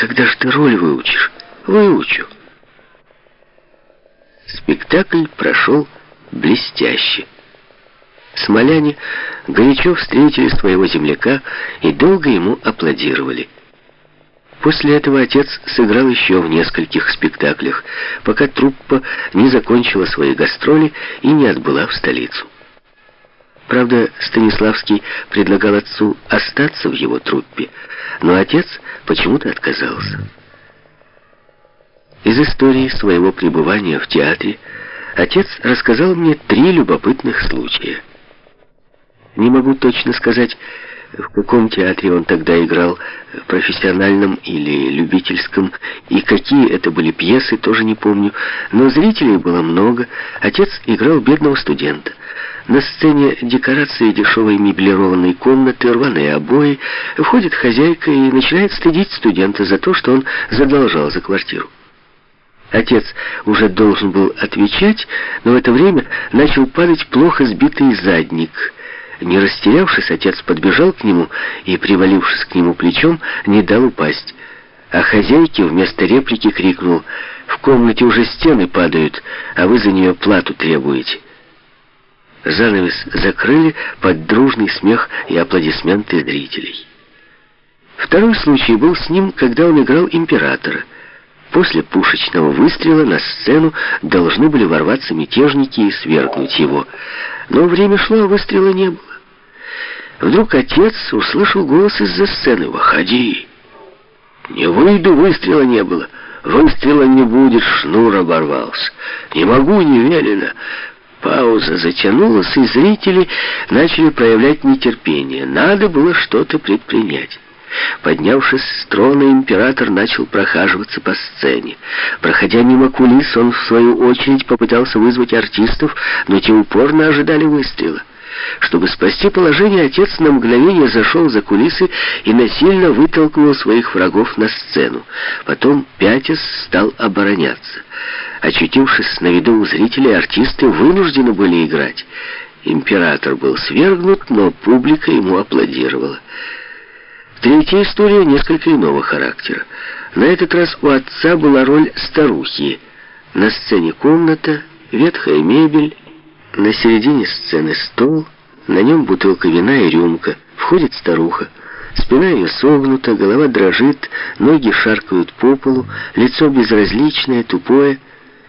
когда же ты роль выучишь? Выучу. Спектакль прошел блестяще. Смоляне горячо встретили своего земляка и долго ему аплодировали. После этого отец сыграл еще в нескольких спектаклях, пока труппа не закончила свои гастроли и не отбыла в столицу. Правда, Станиславский предлагал отцу остаться в его труппе, но отец почему-то отказался. Из истории своего пребывания в театре отец рассказал мне три любопытных случая. Не могу точно сказать, в каком театре он тогда играл, профессиональном или любительском, и какие это были пьесы, тоже не помню, но зрителей было много, отец играл бедного студента. На сцене декорации дешевой меблированной комнаты, рваные обои, входит хозяйка и начинает стыдить студента за то, что он задолжал за квартиру. Отец уже должен был отвечать, но в это время начал падать плохо сбитый задник – не растерявшись, отец подбежал к нему и, привалившись к нему плечом, не дал упасть. А хозяйке вместо реплики крикнул «В комнате уже стены падают, а вы за нее плату требуете». Занавес закрыли под дружный смех и аплодисменты зрителей. Второй случай был с ним, когда он играл императора. После пушечного выстрела на сцену должны были ворваться мятежники и свергнуть его. Но время шло, а выстрела не было. Вдруг отец услышал голос из-за сцены. «Выходи!» «Не выйду, выстрела не было. Выстрела не будет, шнур оборвался. Не могу, не велено». Пауза затянулась, и зрители начали проявлять нетерпение. Надо было что-то предпринять. Поднявшись с трона, император начал прохаживаться по сцене. Проходя мимо кулис, он, в свою очередь, попытался вызвать артистов, но те упорно ожидали выстрела. Чтобы спасти положение, отец на мгновение зашел за кулисы и насильно вытолкнул своих врагов на сцену. Потом, пятясь, стал обороняться. Очутившись на виду у зрителей, артисты вынуждены были играть. Император был свергнут, но публика ему аплодировала. Третья история несколько иного характера. На этот раз у отца была роль старухи. На сцене комната, ветхая мебель, на середине сцены стол, на нем бутылка вина и рюмка. Входит старуха. Спина ее согнута, голова дрожит, ноги шаркают по полу, лицо безразличное, тупое.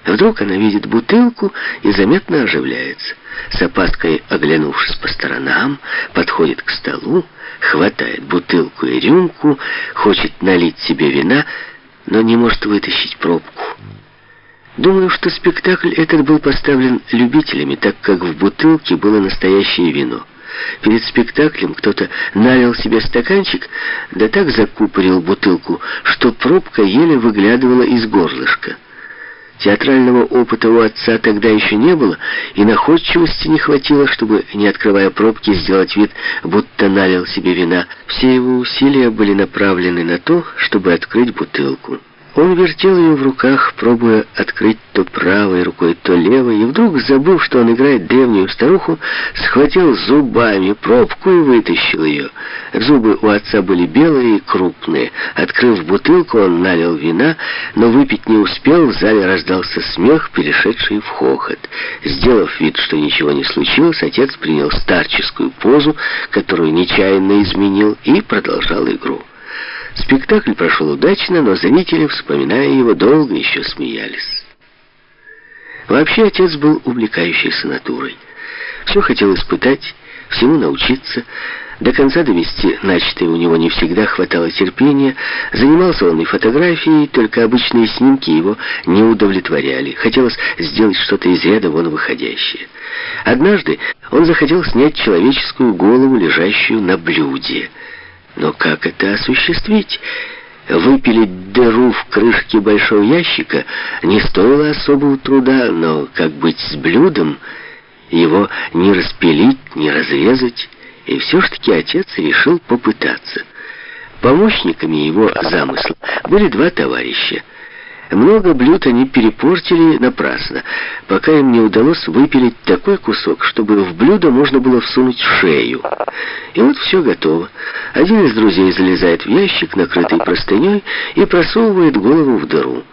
Вдруг она видит бутылку и заметно оживляется. С опаской оглянувшись по сторонам, подходит к столу, хватает бутылку и рюмку, хочет налить себе вина, но не может вытащить пробку. Думаю, что спектакль этот был поставлен любителями, так как в бутылке было настоящее вино. Перед спектаклем кто-то налил себе стаканчик, да так закупорил бутылку, что пробка еле выглядывала из горлышка. Театрального опыта у отца тогда еще не было, и находчивости не хватило, чтобы, не открывая пробки, сделать вид, будто налил себе вина. Все его усилия были направлены на то, чтобы открыть бутылку. Он вертел ее в руках, пробуя открыть то правой рукой, то левой, и вдруг, забыв, что он играет древнюю старуху, схватил зубами пробку и вытащил ее. Зубы у отца были белые и крупные. Открыв бутылку, он налил вина, но выпить не успел, в зале раздался смех, перешедший в хохот. Сделав вид, что ничего не случилось, отец принял старческую позу, которую нечаянно изменил, и продолжал игру. Спектакль прошел удачно, но зрители, вспоминая его, долго еще смеялись. Вообще отец был увлекающейся натурой. Все хотел испытать, всему научиться, до конца довести начатое у него не всегда хватало терпения. Занимался он и фотографией, только обычные снимки его не удовлетворяли. Хотелось сделать что-то из ряда вон выходящее. Однажды он захотел снять человеческую голову, лежащую на блюде. Но как это осуществить? Выпилить дыру в крышке большого ящика не стоило особого труда, но как быть с блюдом? Его не распилить, не разрезать. И все ж таки отец решил попытаться. Помощниками его замысла были два товарища. Много блюд они перепортили напрасно, пока им не удалось выпилить такой кусок, чтобы в блюдо можно было всунуть шею. И вот все готово. Один из друзей залезает в ящик, накрытый простыней, и просовывает голову в дыру.